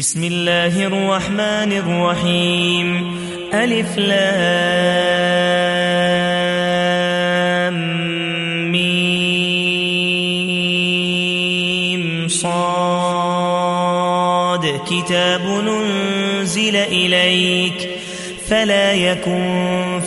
بسم الله الرحمن الرحيم. ألف لام ميم صاد. كتاب ننزل إليك فلا يكن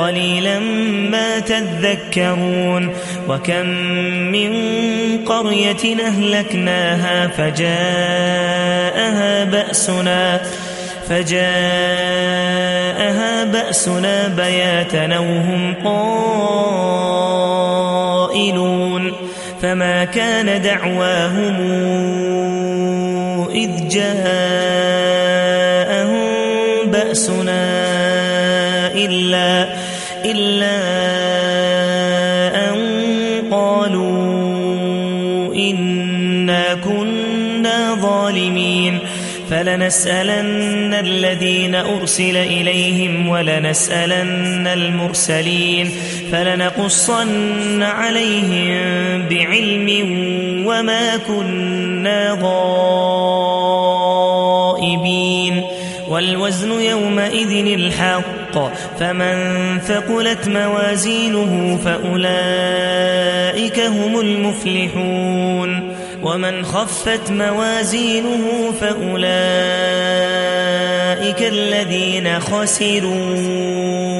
قليلا ما تذكرون وكم من قرية أهلكناها فجاءها بأسنا فجاءها بأسنا بياتا وهم قائلون فما كان دعواهم إذ جاءهم بأسنا إلا, إلا أن قالوا إنا كنا ظالمين. فلنسألن الذين أرسل إليهم ولنسألن المرسلين. فلنقصن عليهم بعلم وما كنا غائبين. والوزن يومئذ الحق. فمن ثقلت موازينه فأولئك هم المفلحون. ومن خفت موازينه فأولئك الذين خسروا.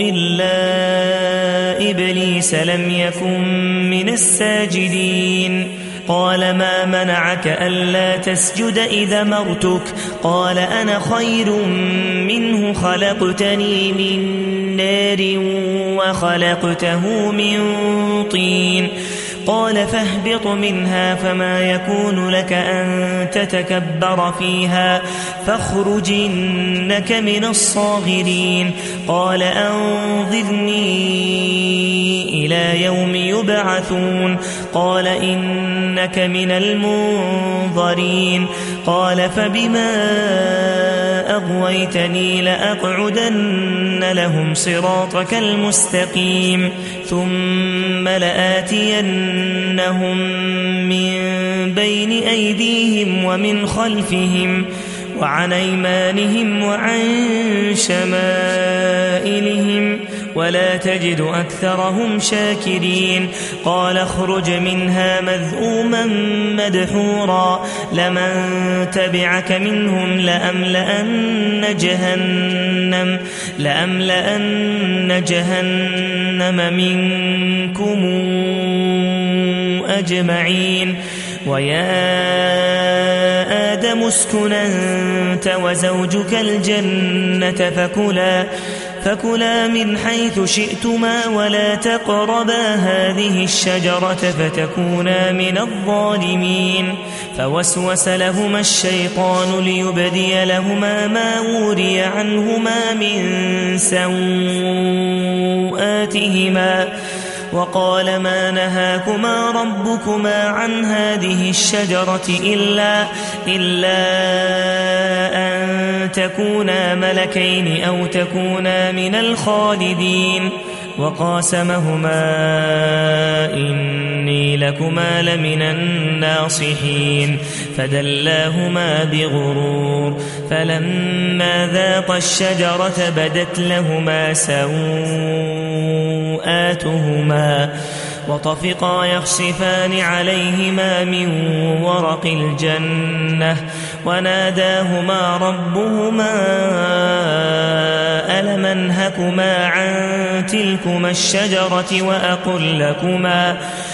إلا إبليس لم يكن من الساجدين. قال ما منعك ألا تسجد إذا مرتك؟ قال أنا خير منه خلقتني من نار وخلقته من طين. قال فاهبط منها فما يكون لك أن تتكبر فيها فاخرج إنك من الصاغرين قال أنظرني إلى يوم يبعثون قال إنك من المنظرين قال فبما أغويتني لأقعدن لهم صراطك المستقيم ثم لآتينهم من بين أيديهم ومن خلفهم وعن أيمانهم وعن شمائلهم ولا تجد أكثرهم شاكرين. قال اخرج منها مذءوما مدحورا. لمن تبعك منهم لأملأن جهنم لأملأن جهنم منكم أجمعين. ويا آدم اسكن أنت وزوجك الجنة فكلا. فكلا من حيث شئتما ولا تقربا هذه الشجرة فتكونا من الظالمين. فوسوس لهما الشيطان ليبدي لهما ما وري عنهما من سوآتهما وقال ما نهاكما ربكما عن هذه الشجرة إلا, إلا تكونا ملكين أو تكونا من الخالدين وقاسمهما إني لكما لمن الناصحين فدلاهما بغرور فلما ذاق الشجرة بدت لهما سوءاتهما وطفقا يخصفان عليهما من ورق الجنة وناداهما ربهما ألم أنهكما عن تلكما الشجرة وأقل لكما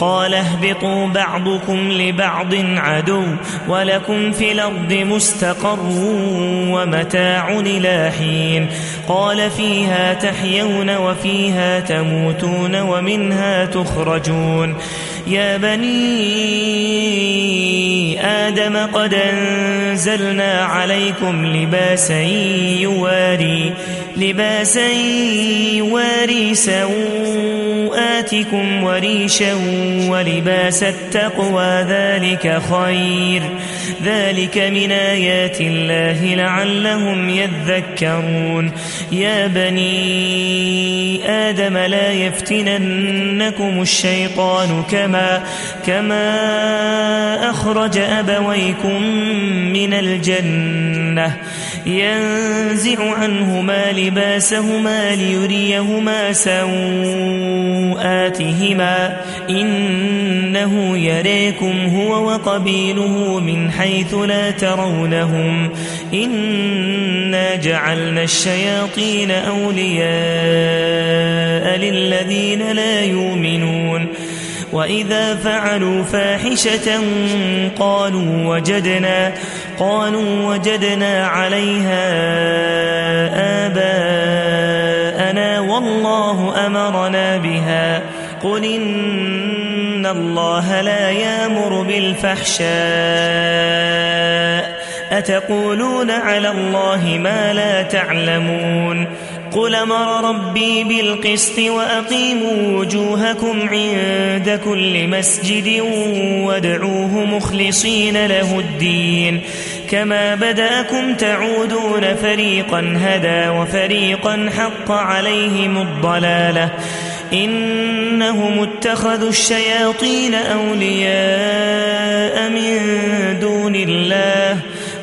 قال اهبطوا بعضكم لبعض عدو ولكم في الأرض مستقر ومتاع إلى حين قال فيها تحيون وفيها تموتون ومنها تخرجون يا بني آدم قد أنزلنا عليكم لباسا يواري لباسا يواري سوآتكم وريشا ولباس التقوى ذلك خير. ذلك من آيات الله لعلهم يذكرون. يا بني آدم لا يفتننكم الشيطان كما كما أخرج أبويكم من الجنة. ينزع عنهما لباسهما ليريهما سوآتهما. إنه يريكم هو وقبيله من حيث لا ترونهم. إنا جعلنا الشياطين أولياء للذين لا يؤمنون. وإذا فعلوا فاحشة قالوا وجدنا قالوا وجدنا عليها آباءنا والله أمرنا بها. قل إن الله لا يأمر بالفحشاء. أتقولون على الله ما لا تعلمون؟ قل أمر ربي بالقسط وأقيموا وجوهكم عند كل مسجد وادعوه مخلصين له الدين. كما بدأكم تعودون فريقا هدى وفريقا حق عليهم الضلالة. إنهم اتخذوا الشياطين أولياء من دون الله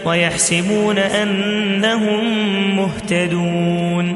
ويحسبون أنهم مهتدون.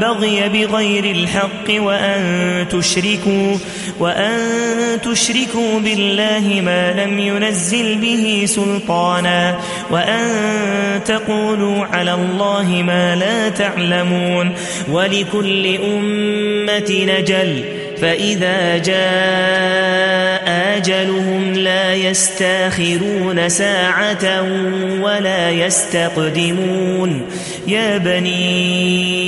والبغي بغير الحق وأن تشركوا وأن تشركوا بالله ما لم ينزل به سلطانا وأن تقولوا على الله ما لا تعلمون ولكل أمة نجل فإذا جاء أجلهم لا يستأخرون ساعة ولا يستقدمون. يا بني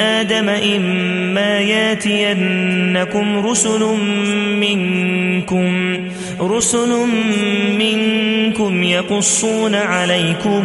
آدم إما ياتينكم رسل منكم رسل منكم يقصون عليكم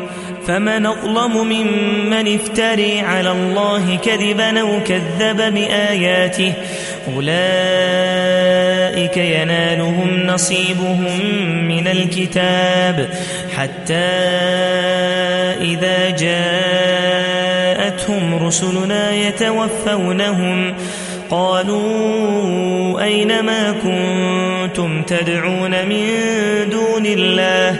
فمن أظلم ممن افتري على الله كذبا أو كذب بآياته أولئك ينالهم نصيبهم من الكتاب حتى إذا جاءتهم جاءتهم رسلنا يتوفونهم قالوا أين ما كنتم تدعون من دون الله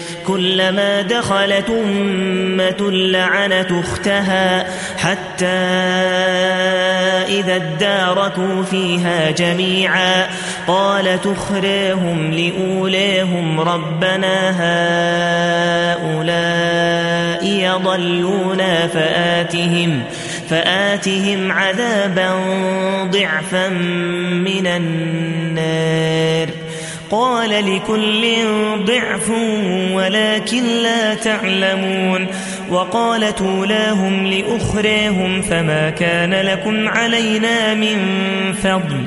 كلما دخلت أمة لعنت أختها حتى إذا اداركوا فيها جميعا قال تخريهم لأوليهم ربنا هؤلاء يضلونا فآتهم فآتهم عذابا ضعفا من النار قال لكل ضعف ولكن لا تعلمون وقالت اولاهم لأخريهم فما كان لكم علينا من فضل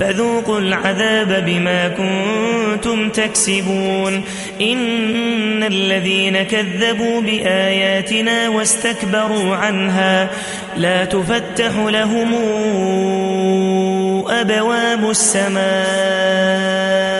فذوقوا العذاب بما كنتم تكسبون إن الذين كذبوا بآياتنا واستكبروا عنها لا تفتح لهم أبواب السماء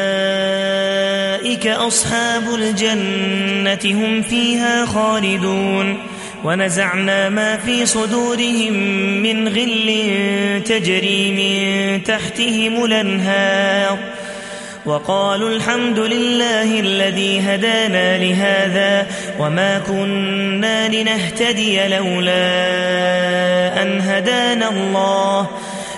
أصحاب الجنة هم فيها خالدون. ونزعنا ما في صدورهم من غل تجري من تحتهم الأنهار. وقالوا الحمد لله الذي هدانا لهذا وما كنا لنهتدي لولا أن هدانا الله.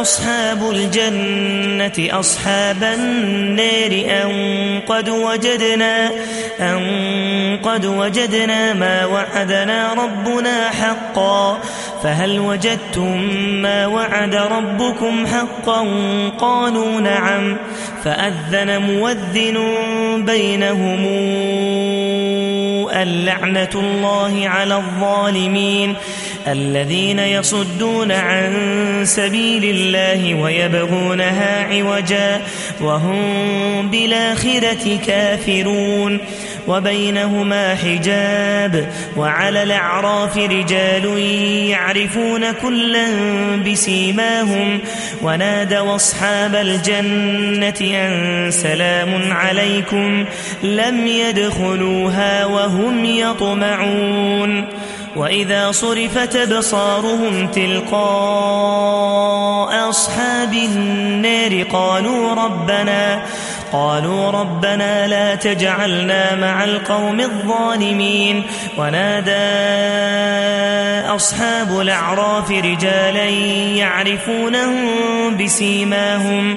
أصحاب الجنة أصحاب النار أن قد وجدنا أن قد وجدنا ما وعدنا ربنا حقا. فهل وجدتم ما وعد ربكم حقا؟ قالوا نعم. فأذن موذن بينهم اللعنة الله على الظالمين. الذين يصدون عن سبيل الله ويبغونها عوجا وهم بالآخرة كافرون وبينهما حجاب وعلى الأعراف رجال يعرفون كلا بسيماهم ونادوا أصحاب الجنة أن سلام عليكم لم يدخلوها وهم يطمعون وإذا صرفت أبصارهم تلقاء أصحاب النار قالوا ربنا قالوا ربنا لا تجعلنا مع القوم الظالمين. ونادى أصحاب الأعراف رجالا يعرفونهم بسيماهم.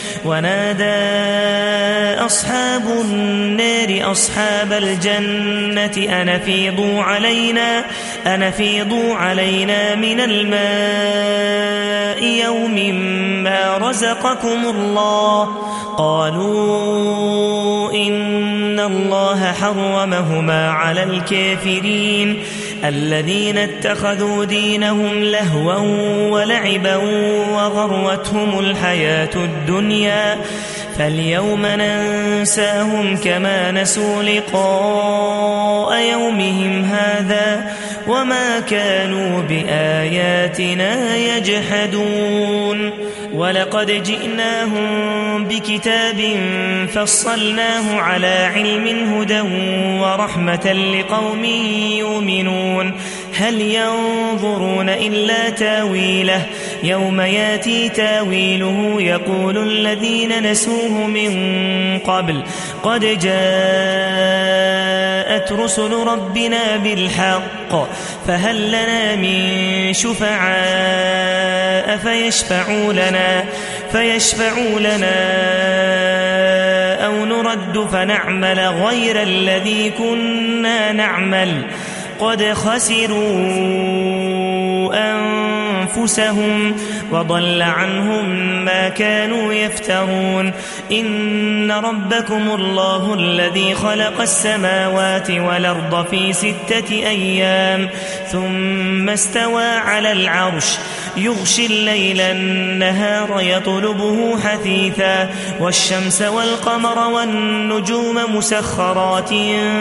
ونادى أصحاب النار أصحاب الجنة أنفيضوا علينا أنفيضوا علينا من الماء يوم ما رزقكم الله. قالوا إن الله حرمهما على الكافرين. الذين اتخذوا دينهم لهوا ولعبا وغروتهم الحياة الدنيا فاليوم ننساهم كما نسوا لقاء يومهم هذا وما كانوا بآياتنا يجحدون. ولقد جئناهم بكتاب فصلناه على علم هدى ورحمة لقوم يؤمنون. هل ينظرون إلا تاويله؟ يوم ياتي تاويله يقول الذين نسوه من قبل قد جاءت رسل ربنا بالحق فهل لنا من شفعاء فيشفعوا لنا, فيشفعوا لنا أو نرد فنعمل غير الذي كنا نعمل؟ قد خسروا أنفسهم وضل عنهم ما كانوا يفترون. إن ربكم الله الذي خلق السماوات والأرض في ستة أيام ثم استوى على العرش. يغشي الليل النهار يطلبه حثيثا والشمس والقمر والنجوم مسخرات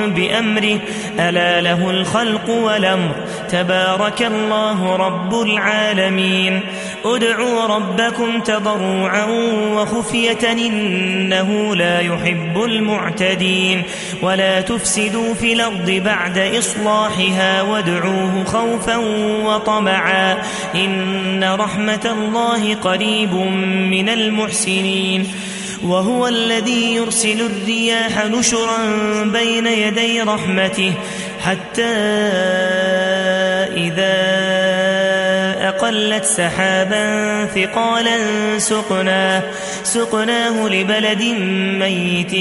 بأمره. ألا له الخلق والأمر. تبارك الله رب العالمين. ادعوا ربكم تضرعا وخفية إنه لا يحب المعتدين. ولا تفسدوا في الأرض بعد إصلاحها وادعوه خوفا وطمعا. إن رحمة الله قريب من المحسنين. وهو الذي يرسل الرياح نشرا بين يدي رحمته حتى إذا أقلت سحابا ثقالا سقناه, سقناه لبلد ميت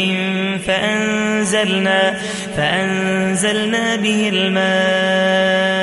فأنزلنا, فأنزلنا به الماء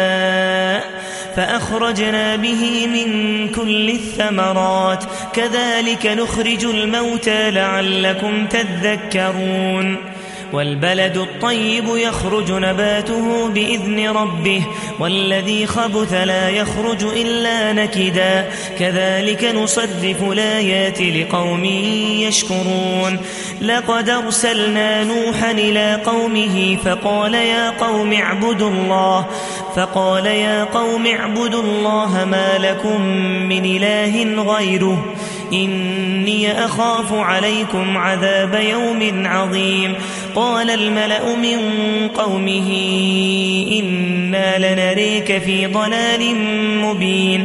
فأخرجنا به من كل الثمرات كذلك نخرج الموتى لعلكم تذكرون. والبلد الطيب يخرج نباته بإذن ربه والذي خبث لا يخرج إلا نكدا. كذلك نصرف الآيات لقوم يشكرون. لقد أرسلنا نوحا إلى قومه فقال يا قوم اعبدوا الله فقال يا قوم اعبدوا الله ما لكم من إله غيره. إني أخاف عليكم عذاب يوم عظيم. قال الملأ من قومه إنا لنريك في ضلال مبين.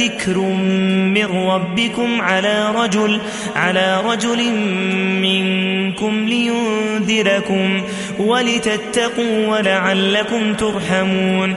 ذكر من ربكم على رجل على رجل منكم لينذركم ولتتقوا ولعلكم ترحمون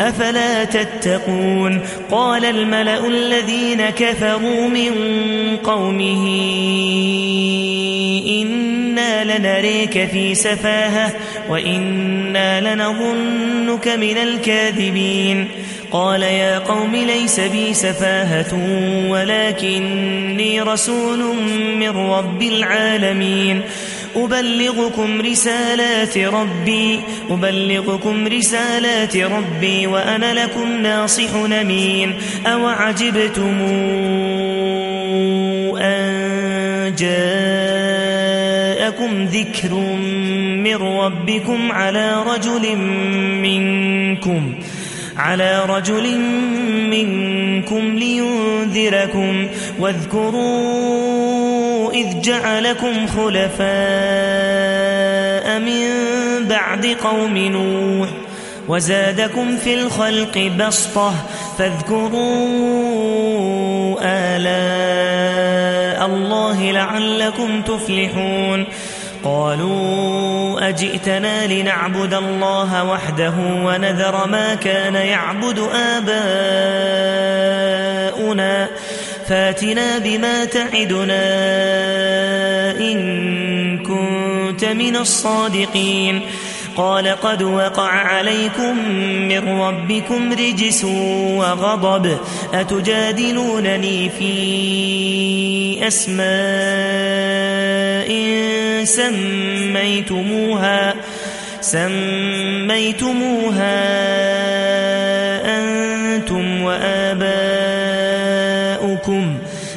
أفلا تتقون قال الملأ الذين كفروا من قومه إنا لنريك في سفاهة وإنا لنظنك من الكاذبين قال يا قوم ليس بي سفاهة ولكني رسول من رب العالمين أبلغكم رسالات ربي أبلغكم رسالات ربي وأنا لكم ناصح نمين أوعجبتم أن جاءكم ذكر من ربكم على رجل منكم على رجل منكم لينذركم واذكروا إذ جعلكم خلفاء من بعد قوم نوح وزادكم في الخلق بسطة فاذكروا آلاء الله لعلكم تفلحون قالوا أجئتنا لنعبد الله وحده ونذر ما كان يعبد آباؤنا فاتنا بما تعدنا إن كنت من الصادقين. قال قد وقع عليكم من ربكم رجس وغضب. أتجادلونني في أسماء سميتموها؟ سميتموها أنتم وآباؤكم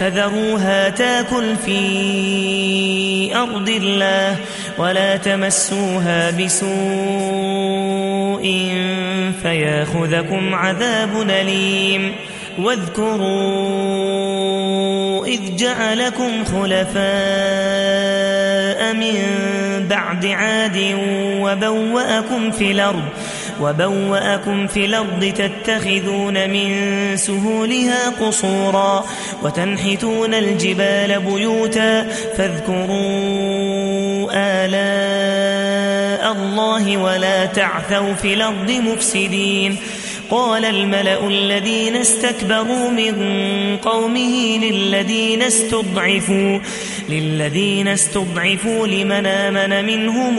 فذروها تاكل في أرض الله ولا تمسوها بسوء فيأخذكم عذاب أليم. واذكروا إذ جعلكم خلفاء من بعد عاد وبوأكم في الأرض وبوأكم في الأرض تتخذون من سهولها قصورا وتنحتون الجبال بيوتا فاذكروا آلاء الله ولا تعثوا في الأرض مفسدين قال الملأ الذين استكبروا من قومه للذين استضعفوا للذين استضعفوا لمن آمن منهم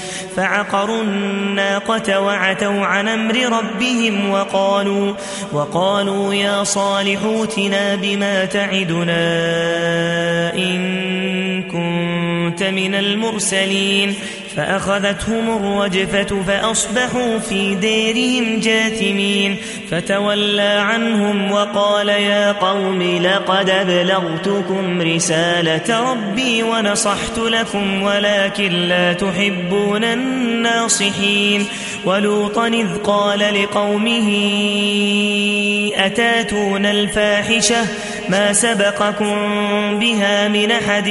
فعقروا الناقة وعتوا عن أمر ربهم وقالوا وقالوا يا صالح اوتنا بما تعدنا إن كنت من المرسلين فأخذتهم الرجفة فأصبحوا في ديرهم جاثمين فتولى عنهم وقال يا قوم لقد أبلغتكم رسالة ربي ونصحت لكم ولكن لا تحبون الناصحين. ولوطا إذ قال لقومه أتاتون الفاحشة ما سبقكم بها من أحد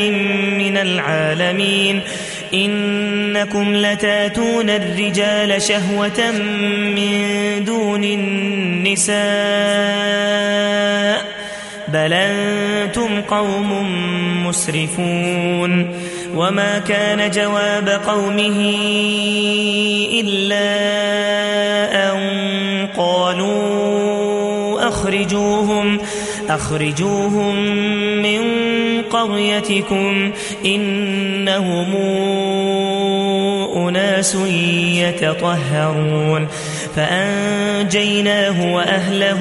من العالمين؟ إنكم لتاتون الرجال شهوة من دون النساء بل أنتم قوم مسرفون وما كان جواب قومه إلا أن قالوا أخرجوهم أخرجوهم من قريتكم إنهم أناس يتطهرون فأنجيناه وأهله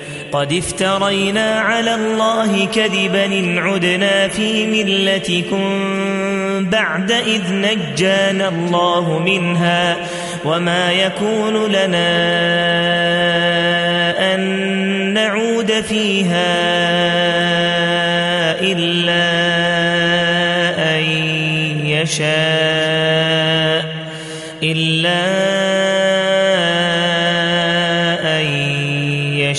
قد افترينا على الله كذبا إن عدنا في ملتكم بعد إذ نجانا الله منها وما يكون لنا أن نعود فيها إلا أن يشاء إلا أن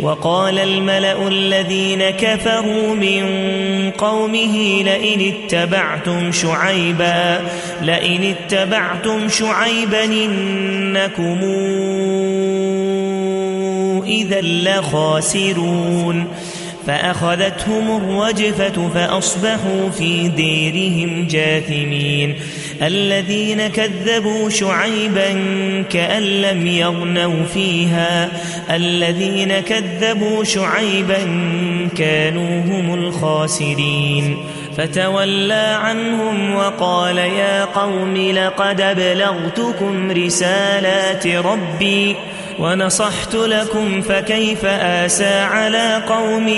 وقال الملأ الذين كفروا من قومه لئن اتبعتم شعيبا لئن اتبعتم شعيبا إنكم إذا لخاسرون. فأخذتهم الرجفة فأصبحوا في ديرهم جاثمين. الذين كذبوا شعيبا كأن لم يغنوا فيها الذين كذبوا شعيبا كانوا هم الخاسرين فتولى عنهم وقال يا قوم لقد أبلغتكم رسالات ربي ونصحت لكم فكيف آسى على قوم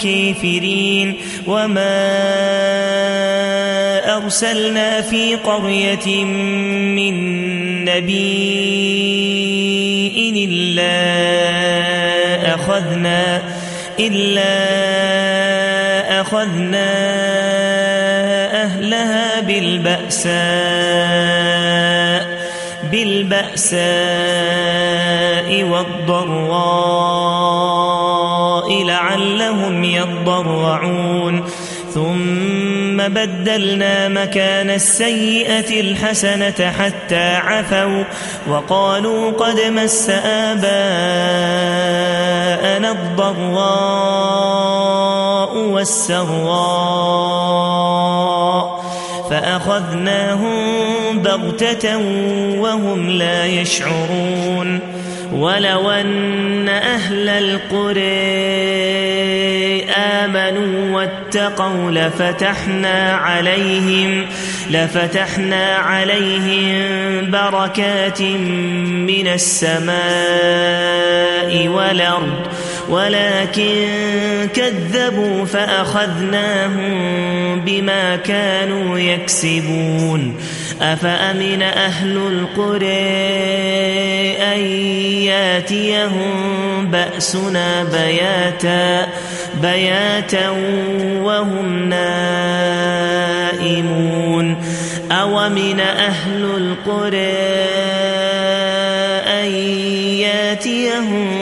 كافرين وما أرسلنا في قرية من نبي إلا أخذنا إلا أخذنا أهلها بالبأساء بالبأساء والضراء لعلهم يضرعون. بدلنا مكان السيئة الحسنة حتى عفوا وقالوا قد مس آباءنا الضراء والسراء فأخذناهم بغتة وهم لا يشعرون ولو أن أهل القرى آمنوا واتقوا لفتحنا عليهم لفتحنا عليهم بركات من السماء والأرض. ولكن كذبوا فأخذناهم بما كانوا يكسبون. أفأمن أهل القرى أن ياتيهم بأسنا بياتا بياتا وهم نائمون. أومن أهل القرى ياتيهم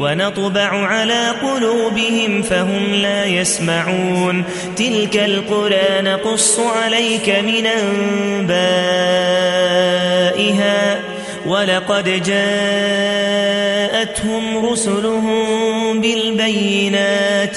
ونطبع على قلوبهم فهم لا يسمعون. تلك القرى نقص عليك من أنبائها. ولقد جاءتهم رسلهم بالبينات.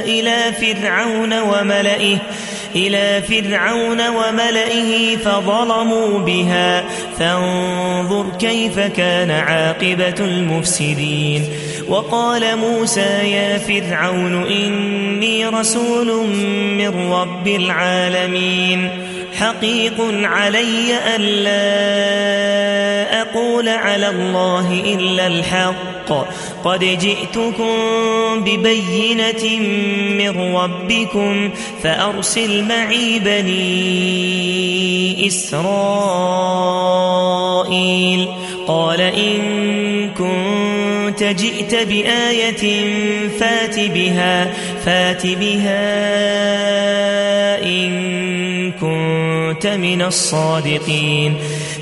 إلى فرعون وملئه إلى فرعون وملئه فظلموا بها. فانظر كيف كان عاقبة المفسدين. وقال موسى يا فرعون إني رسول من رب العالمين. حقيق علي ألا أقول على الله إلا الحق. قد جئتكم ببينة من ربكم فأرسل معي بني إسرائيل. قال إن كنت جئت بآية فات بها فات بها إن كنت من الصادقين.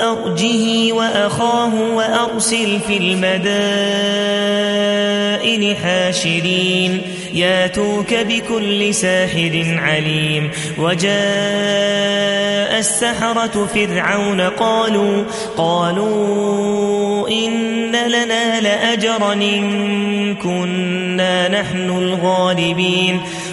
أرجه وأخاه وأرسل في المدائن حاشرين. ياتوك بكل ساحر عليم. وجاء السحرة فرعون قالوا قالوا إن لنا لأجرا إن كنا نحن الغالبين.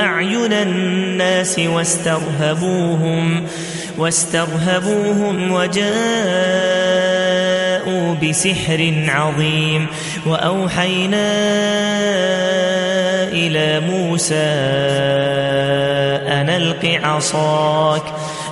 أعين الناس واسترهبوهم واسترهبوهم وجاءوا بسحر عظيم. وأوحينا إلى موسى أن ألق عصاك.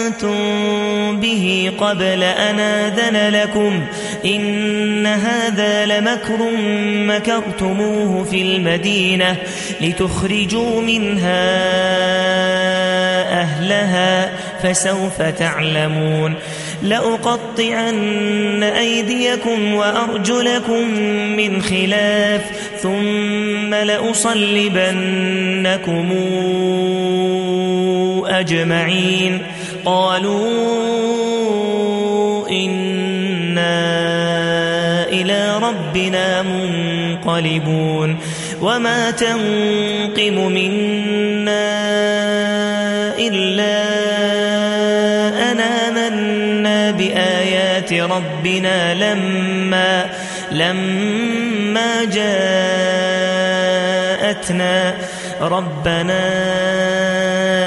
آمنتم به قبل أن آذن لكم إن هذا لمكر مكرتموه في المدينة لتخرجوا منها أهلها فسوف تعلمون لأقطعن أيديكم وأرجلكم من خلاف ثم لأصلبنكم أجمعين قالوا إنا إلى ربنا منقلبون وما تنقم منا إلا أنا منا بآيات ربنا لما لما جاءتنا ربنا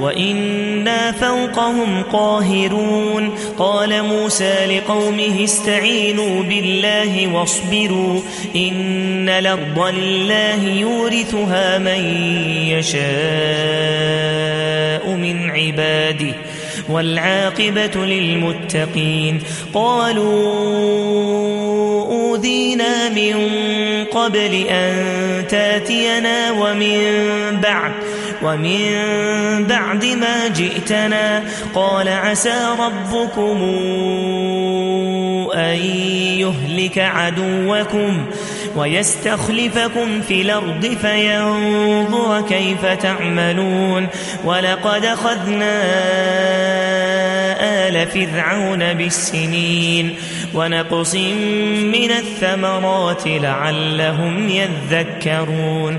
وإنا فوقهم قاهرون. قال موسى لقومه استعينوا بالله واصبروا إن الأرض لله يورثها من يشاء من عباده والعاقبة للمتقين. قالوا أوذينا من قبل أن تاتينا ومن بعد ومن بعد ما جئتنا قال عسى ربكم أن يهلك عدوكم ويستخلفكم في الأرض فينظر كيف تعملون ولقد أخذنا آل فرعون بالسنين ونقص من الثمرات لعلهم يذكرون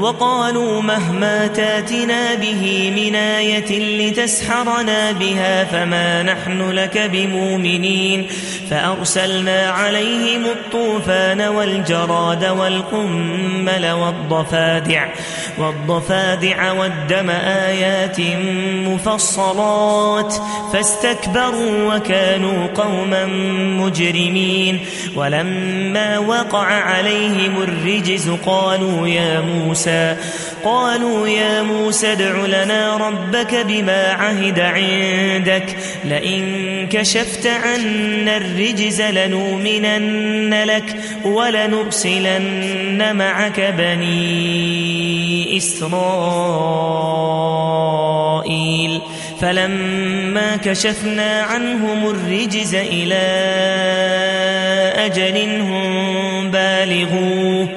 وقالوا مهما تاتنا به من آية لتسحرنا بها فما نحن لك بمؤمنين فأرسلنا عليهم الطوفان والجراد والقمل والضفادع والضفادع والدم آيات مفصلات فاستكبروا وكانوا قوما مجرمين ولما وقع عليهم الرجز قالوا يا موسى قالوا يا موسى ادع لنا ربك بما عهد عندك لئن كشفت عنا الرجز لنؤمنن لك ولنرسلن معك بني إسرائيل. فلما كشفنا عنهم الرجز إلى أجل هم بالغوه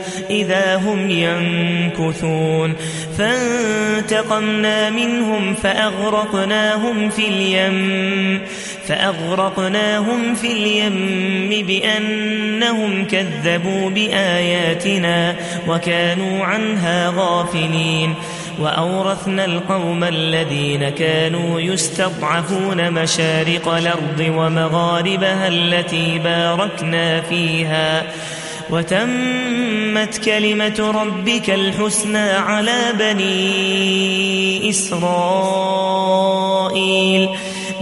إذا هم ينكثون. فانتقمنا منهم فأغرقناهم في اليم فأغرقناهم في اليم بأنهم كذبوا بآياتنا وكانوا عنها غافلين. وأورثنا القوم الذين كانوا يستضعفون مشارق الأرض ومغاربها التي باركنا فيها. وتمت كلمة ربك الحسنى على بني إسرائيل.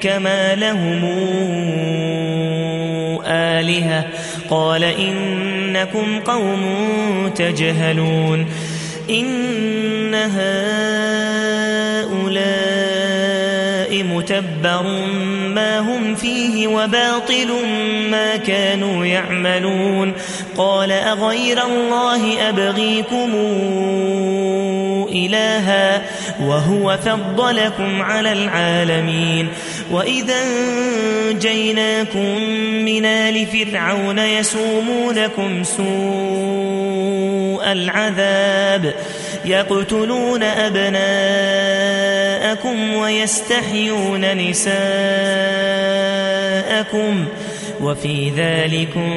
كما لهم آلهة. قال إنكم قوم تجهلون. إن هؤلاء متبر ما هم فيه وباطل ما كانوا يعملون. قال أغير الله أبغيكم إلها وهو فضلكم على العالمين. وإذا جيناكم من آل فرعون يسومونكم سوء العذاب يقتلون أبناءكم ويستحيون نساءكم وفي ذلكم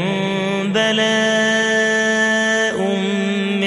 بلاء.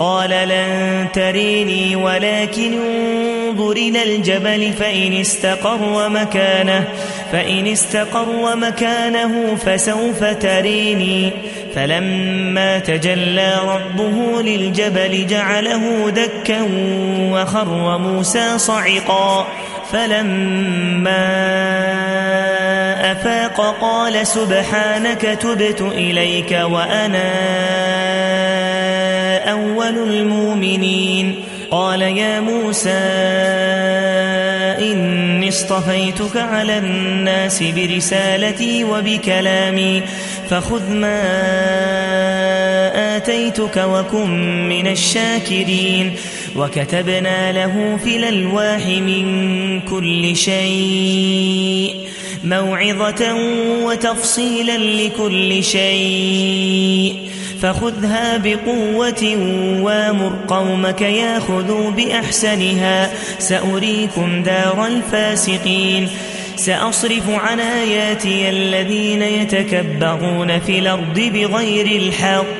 قال لن تريني ولكن انظر إلى الجبل فإن استقر مكانه فإن استقر مكانه فسوف تريني. فلما تجلى ربه للجبل جعله دكا وخر موسى صعقا. فلما أفاق قال سبحانك تبت إليك وأنا أول المؤمنين. قال يا موسى إني اصطفيتك على الناس برسالتي وبكلامي فخذ ما آتيتك وكن من الشاكرين. وكتبنا له في الألواح من كل شيء موعظة وتفصيلا لكل شيء. فخذها بقوة وامر قومك ياخذوا بأحسنها. سأريكم دار الفاسقين. سأصرف عن آياتي الذين يتكبرون في الأرض بغير الحق.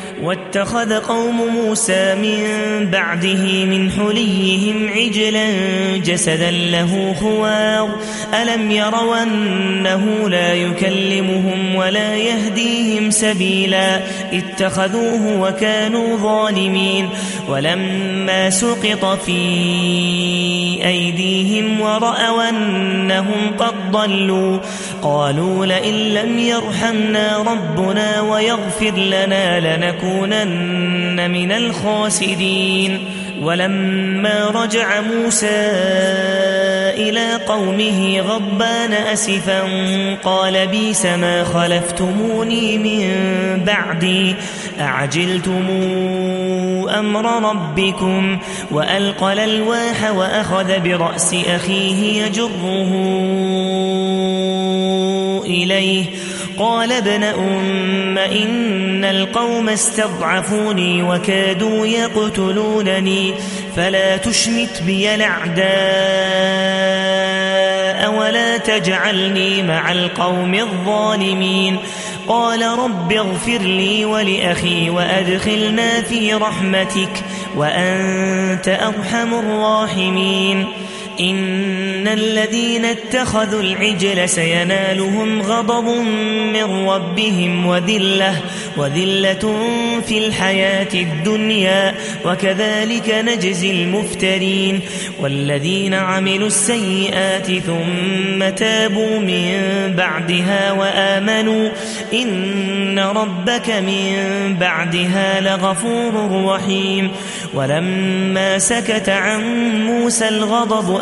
واتخذ قوم موسى من بعده من حليهم عجلا جسدا له خوار. ألم يروا أنه لا يكلمهم ولا يهديهم سبيلا؟ اتخذوه وكانوا ظالمين. ولما سقط في أيديهم ورأوا أنهم قد ضلوا. قالوا لئن لم يرحمنا ربنا ويغفر لنا لنكونن من الخاسرين. ولما رجع موسى إلى قومه غضبان أسفا قال بيس ما خلفتموني من بعدي. أعجلتم أمر ربكم؟ وألقى الألواح وأخذ برأس أخيه يجره. إليه. قال ابن أم إن القوم استضعفوني وكادوا يقتلونني فلا تشمت بي الأعداء ولا تجعلني مع القوم الظالمين. قال رب اغفر لي ولأخي وأدخلنا في رحمتك وأنت أرحم الراحمين. إن الذين اتخذوا العجل سينالهم غضب من ربهم وذلة وذلة في الحياة الدنيا وكذلك نجزي المفترين. والذين عملوا السيئات ثم تابوا من بعدها وآمنوا إن ربك من بعدها لغفور رحيم. ولما سكت عن موسى الغضب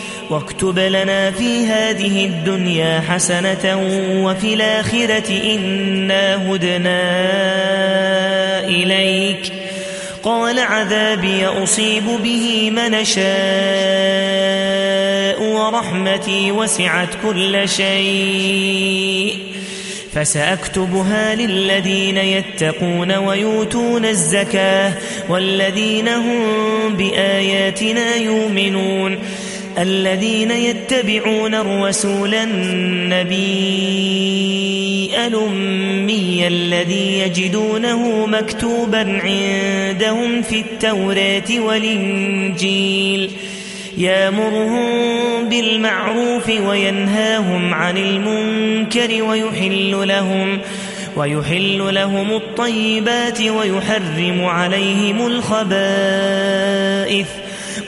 واكتب لنا في هذه الدنيا حسنة وفي الآخرة إنا هدنا إليك. قال عذابي أصيب به من شاء ورحمتي وسعت كل شيء. فسأكتبها للذين يتقون ويؤتون الزكاة والذين هم بآياتنا يؤمنون. الذين يتبعون الرسول النبي الأمي الذي يجدونه مكتوبا عندهم في التوراة والإنجيل يامرهم بالمعروف وينهاهم عن المنكر ويحل لهم ويحل لهم الطيبات ويحرم عليهم الخبائث.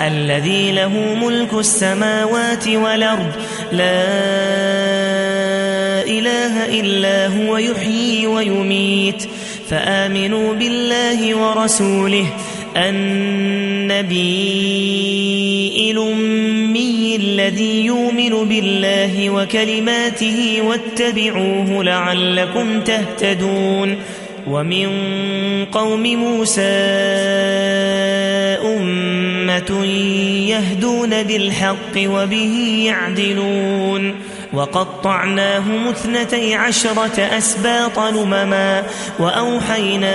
الذي له ملك السماوات والأرض. لا إله إلا هو يحيي ويميت. فآمنوا بالله ورسوله. النبي الأمي الذي يؤمن بالله وكلماته واتبعوه لعلكم تهتدون. ومن قوم موسى أمة يهدون بالحق وبه يعدلون. وقطعناهم اثنتي عشرة أسباط نمما وأوحينا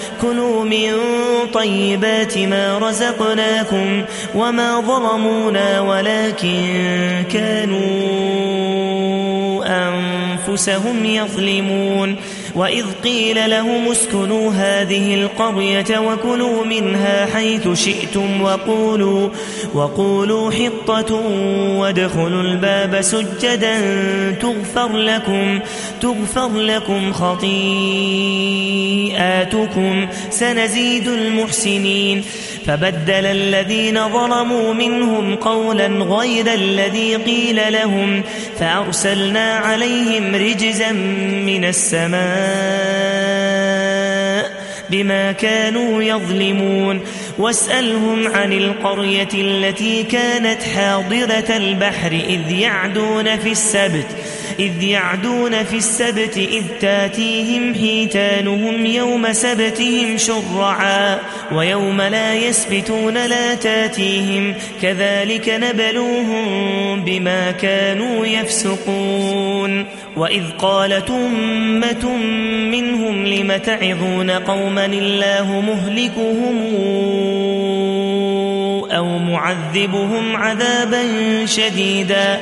كلوا من طيبات ما رزقناكم وما ظلمونا ولكن كانوا أنفسهم يظلمون وإذ قيل لهم اسكنوا هذه القرية وكلوا منها حيث شئتم وقولوا, وقولوا حطة وادخلوا الباب سجدا تغفر لكم, تغفر لكم خطيئاتكم سنزيد المحسنين. فبدل الذين ظلموا منهم قولا غير الذي قيل لهم فأرسلنا عليهم رجزا من السماء بما كانوا يظلمون. واسألهم عن القرية التي كانت حاضرة البحر إذ يعدون في السبت. إذ يعدون في السبت إذ تاتيهم حيتانهم يوم سبتهم شرعا ويوم لا يسبتون لا تاتيهم كذلك نبلوهم بما كانوا يفسقون وإذ قالت أمة منهم لم تعظون قوما الله مهلكهم أو معذبهم عذابا شديدا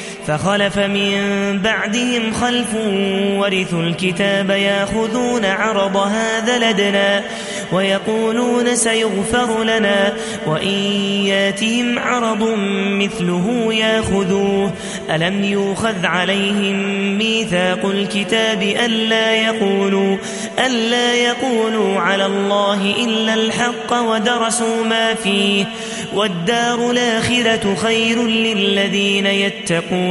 فخلف من بعدهم خلف ورثوا الكتاب ياخذون عرض هذا لدنا ويقولون سيغفر لنا وإن ياتهم عرض مثله ياخذوه. ألم يوخذ عليهم ميثاق الكتاب ألا يقولوا, ألا يقولوا على الله إلا الحق ودرسوا ما فيه. والدار الآخرة خير للذين يتقون.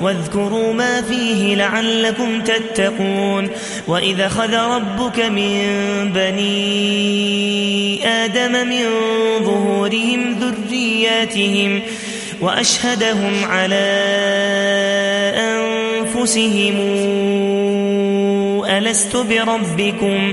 واذكروا ما فيه لعلكم تتقون وإذا خذ ربك من بني آدم من ظهورهم ذرياتهم وأشهدهم على أنفسهم ألست بربكم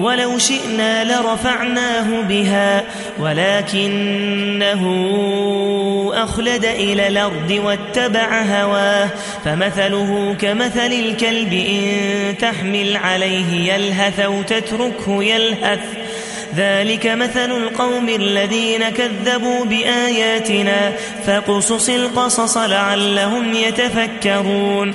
ولو شئنا لرفعناه بها ولكنه أخلد إلى الأرض واتبع هواه فمثله كمثل الكلب إن تحمل عليه يلهث أو تتركه يلهث. ذلك مثل القوم الذين كذبوا بآياتنا فقصص القصص لعلهم يتفكرون.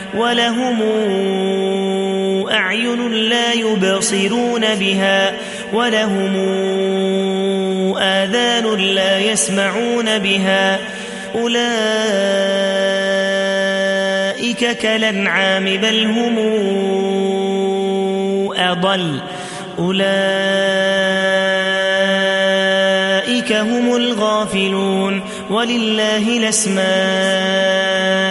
ولهم أعين لا يبصرون بها ولهم آذان لا يسمعون بها أولئك كالأنعام بل هم أضل أولئك هم الغافلون ولله الأسماء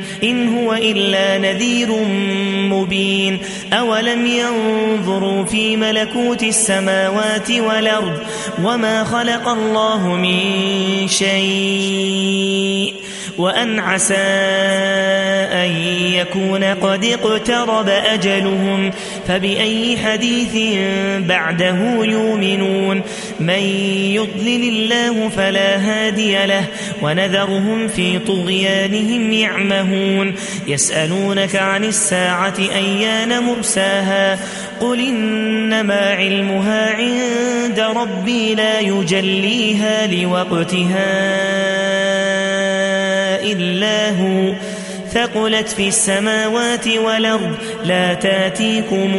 إن هو إلا نذير مبين أولم ينظروا في ملكوت السماوات والأرض وما خلق الله من شيء وأن عسى أن يكون قد اقترب أجلهم فبأي حديث بعده يؤمنون من يضلل الله فلا هادي له ونذرهم في طغيانهم يعمهون يسألونك عن الساعة أيان مرساها قل إنما علمها عند ربي لا يجليها لوقتها إلا هو. ثقلت في السماوات والأرض لا تأتيكم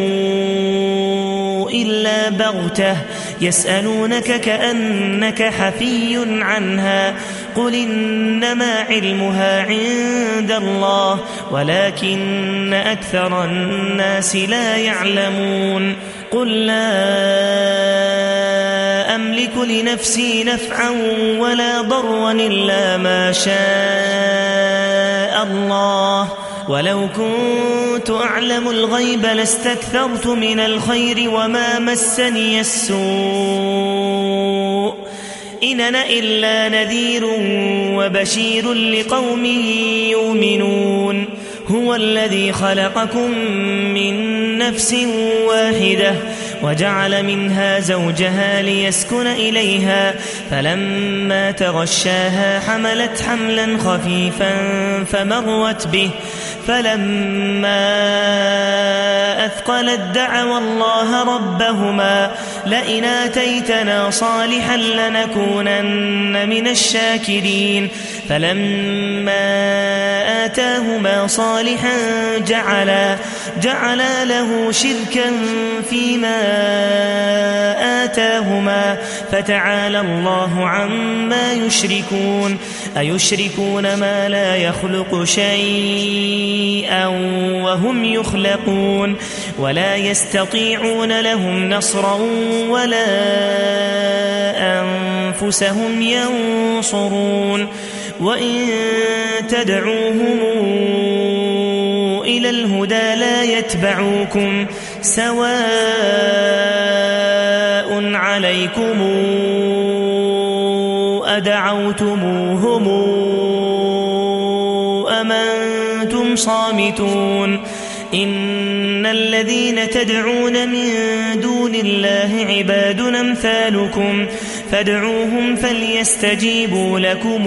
إلا بغتة. يسألونك كأنك حفي عنها. قل إنما علمها عند الله ولكن أكثر الناس لا يعلمون. قل لا أملك لنفسي نفعا ولا ضرا إلا ما شاء الله. ولو كنت أعلم الغيب لاستكثرت من الخير وما مسني السوء. إن أنا إلا نذير وبشير لقوم يؤمنون. هو الذي خلقكم من نفس واحدة. وجعل منها زوجها ليسكن إليها فلما تغشاها حملت حملا خفيفا فمرت به فلما أثقلت دعوا الله ربهما لئن آتيتنا صالحا لنكونن من الشاكرين. فلما آتاهما صالحا جعلا, جعلا له شركا فيما آتاهما فتعالى الله عما يشركون. أيشركون ما لا يخلق شيئا وهم يخلقون. ولا يستطيعون لهم نصرا ولا أنفسهم ينصرون. وإن تدعوهم إلى الهدى لا يتبعوكم سواء عليكم أدعوتموهم أم أنتم صامتون إن الذين تدعون من دون الله عباد أمثالكم فادعوهم فليستجيبوا لكم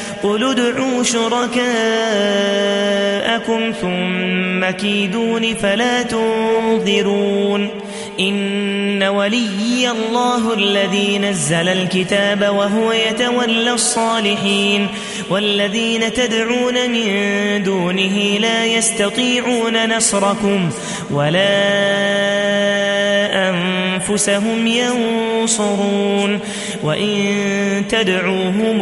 قل ادعوا شركاءكم ثم كيدون فلا تنظرون إن ولي الله الذي نزل الكتاب وهو يتولى الصالحين والذين تدعون من دونه لا يستطيعون نصركم ولا أنفسهم ينصرون وإن تدعوهم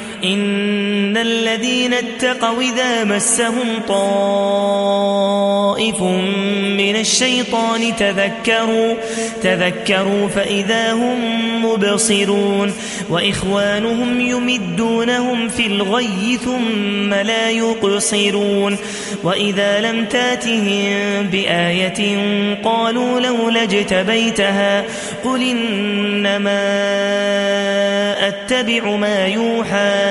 إن الذين اتقوا إذا مسهم طائف من الشيطان تذكروا تذكروا فإذا هم مبصرون وإخوانهم يمدونهم في الغي ثم لا يقصرون وإذا لم تاتهم بآية قالوا لولا اجتبيتها قل إنما أتبع ما يوحى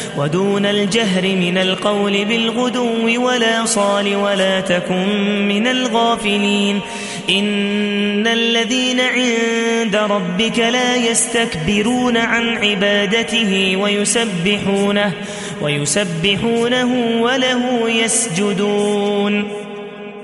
ودون الجهر من القول بالغدو ولا صال ولا تكن من الغافلين. إن الذين عند ربك لا يستكبرون عن عبادته ويسبحونه ويسبحونه وله يسجدون.